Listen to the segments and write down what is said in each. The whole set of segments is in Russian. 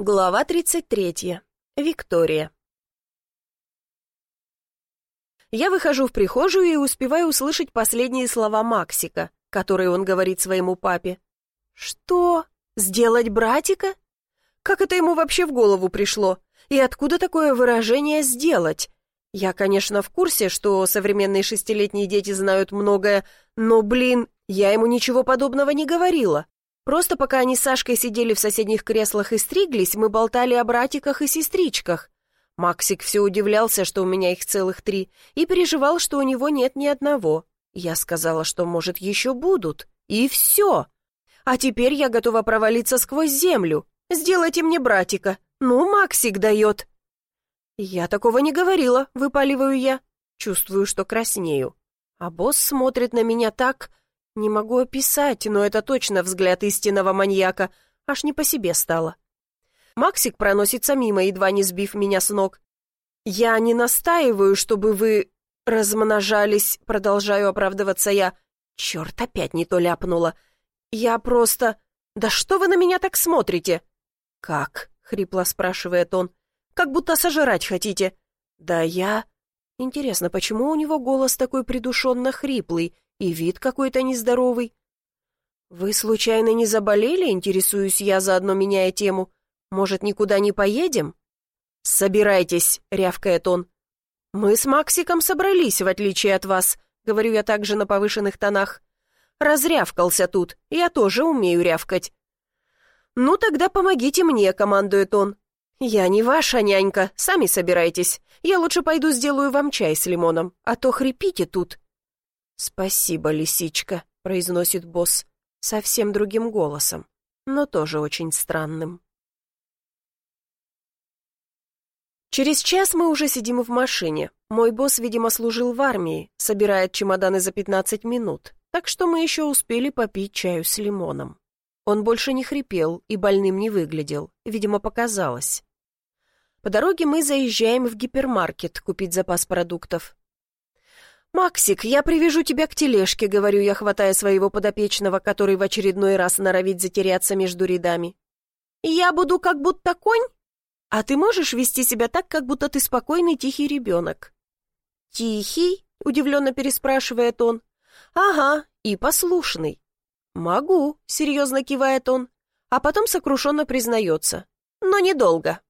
Глава 33. Виктория. Я выхожу в прихожую и успеваю услышать последние слова Максика, которые он говорит своему папе. «Что? Сделать братика? Как это ему вообще в голову пришло? И откуда такое выражение «сделать»? Я, конечно, в курсе, что современные шестилетние дети знают многое, но, блин, я ему ничего подобного не говорила. Просто пока они с Сашкой сидели в соседних креслах и стриглись, мы болтали о братиках и сестричках. Максик все удивлялся, что у меня их целых три, и переживал, что у него нет ни одного. Я сказала, что, может, еще будут. И все. А теперь я готова провалиться сквозь землю. Сделайте мне братика. Ну, Максик дает. Я такого не говорила, выпаливаю я. Чувствую, что краснею. А босс смотрит на меня так, не могу описать, но это точно взгляд истинного маньяка. Аж не по себе стало. Максик проносится мимо, едва не сбив меня с ног. «Я не настаиваю, чтобы вы размножались», — продолжаю оправдываться я. «Черт, опять не то ляпнула. Я просто... Да что вы на меня так смотрите?» «Как?» — хрипло спрашивает он. «Как будто сожрать хотите». «Да я...» Интересно, почему у него голос такой придушенно хриплый и вид какой-то нездоровый. «Вы случайно не заболели?» — интересуюсь я, заодно меняя тему. «Может, никуда не поедем?» «Собирайтесь», — рявкает он. «Мы с Максиком собрались, в отличие от вас», — говорю я также на повышенных тонах. «Разрявкался тут, я тоже умею рявкать». «Ну, тогда помогите мне», — командует он. «Я не ваша нянька, сами собирайтесь. Я лучше пойду сделаю вам чай с лимоном, а то хрипите тут». «Спасибо, лисичка», — произносит босс совсем другим голосом, но тоже очень странным. Через час мы уже сидим в машине. Мой босс, видимо, служил в армии, собирает чемоданы за 15 минут, так что мы еще успели попить чаю с лимоном. Он больше не хрипел и больным не выглядел, видимо, показалось. По дороге мы заезжаем в гипермаркет купить запас продуктов. «Максик, я привяжу тебя к тележке», — говорю я, хватая своего подопечного, который в очередной раз норовит затеряться между рядами. «Я буду как будто конь? А ты можешь вести себя так, как будто ты спокойный тихий ребенок?» «Тихий?» — удивленно переспрашивает он. «Ага, и послушный». «Могу», — серьезно кивает он, а потом сокрушенно признается. «Но недолго».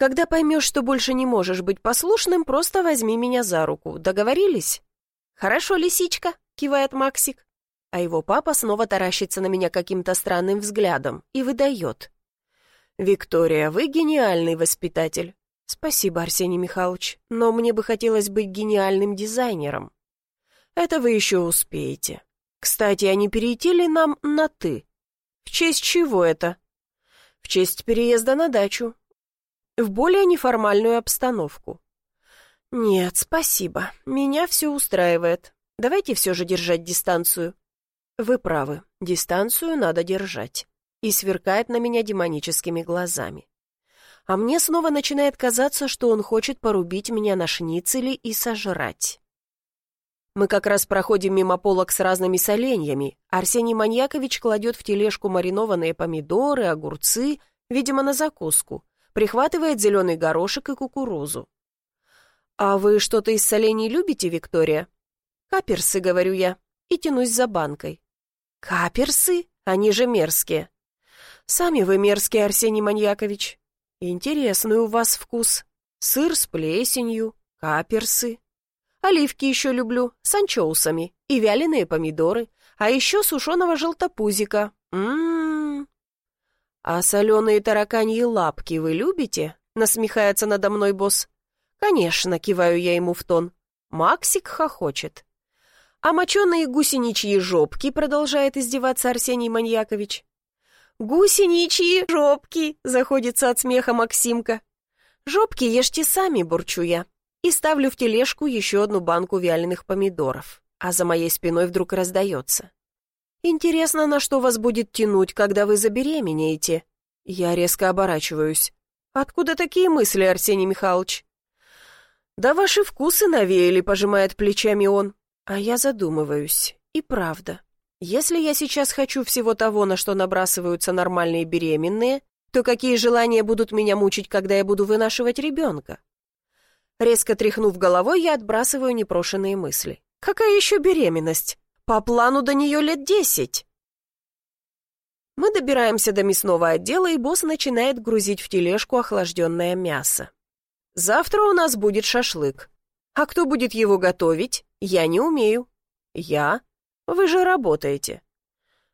Когда поймешь, что больше не можешь быть послушным, просто возьми меня за руку. Договорились?» «Хорошо, лисичка», — кивает Максик. А его папа снова таращится на меня каким-то странным взглядом и выдает. «Виктория, вы гениальный воспитатель». «Спасибо, Арсений Михайлович, но мне бы хотелось быть гениальным дизайнером». «Это вы еще успеете. Кстати, а не перейти нам на «ты»?» «В честь чего это?» «В честь переезда на дачу в более неформальную обстановку. «Нет, спасибо. Меня все устраивает. Давайте все же держать дистанцию». «Вы правы. Дистанцию надо держать». И сверкает на меня демоническими глазами. А мне снова начинает казаться, что он хочет порубить меня на шницели и сожрать. Мы как раз проходим мимо полок с разными соленьями. Арсений Маньякович кладет в тележку маринованные помидоры, огурцы, видимо, на закуску прихватывает зеленый горошек и кукурузу. «А вы что-то из солений любите, Виктория?» «Каперсы», — говорю я, и тянусь за банкой. «Каперсы? Они же мерзкие». «Сами вы мерзкие, Арсений Маньякович. Интересный у вас вкус. Сыр с плесенью, каперсы. Оливки еще люблю, с анчоусами и вяленые помидоры, а еще сушеного желтопузика. Ммм, «А соленые тараканьи лапки вы любите?» — насмехается надо мной босс. «Конечно», — киваю я ему в тон. Максик хохочет. «А моченые гусеничьи жопки?» — продолжает издеваться Арсений Маньякович. «Гусеничьи жопки!» — заходится от смеха Максимка. «Жопки ешьте сами», — бурчу я. И ставлю в тележку еще одну банку вяленых помидоров. А за моей спиной вдруг раздается. «Интересно, на что вас будет тянуть, когда вы забеременеете?» Я резко оборачиваюсь. «Откуда такие мысли, Арсений Михайлович?» «Да ваши вкусы навеяли», — пожимает плечами он. А я задумываюсь. И правда. Если я сейчас хочу всего того, на что набрасываются нормальные беременные, то какие желания будут меня мучить, когда я буду вынашивать ребенка? Резко тряхнув головой, я отбрасываю непрошенные мысли. Какая еще беременность? По плану до нее лет десять. Мы добираемся до мясного отдела, и босс начинает грузить в тележку охлажденное мясо. Завтра у нас будет шашлык. А кто будет его готовить? Я не умею. Я? Вы же работаете.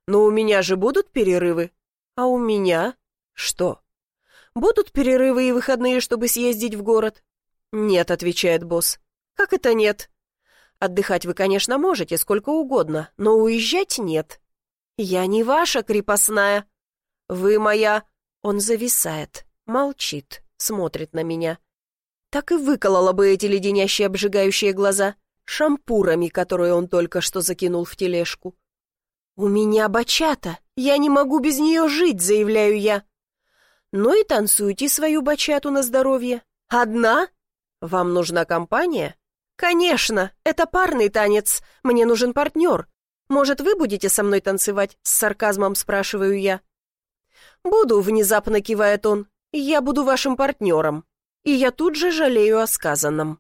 Но у меня же будут перерывы. А у меня? Что? Будут перерывы и выходные, чтобы съездить в город? Нет, отвечает босс. Как это нет? Отдыхать вы, конечно, можете сколько угодно, но уезжать нет. Я не ваша крепостная. Вы моя... Он зависает, молчит, смотрит на меня так и выколола бы эти леденящие обжигающие глаза шампурами, которые он только что закинул в тележку. «У меня бачата, я не могу без нее жить», — заявляю я. «Ну и танцуйте свою бачату на здоровье. Одна? Вам нужна компания?» «Конечно, это парный танец, мне нужен партнер. Может, вы будете со мной танцевать?» — с сарказмом спрашиваю я. «Буду», — внезапно кивает он. «Я буду вашим партнером» и я тут же жалею о сказанном.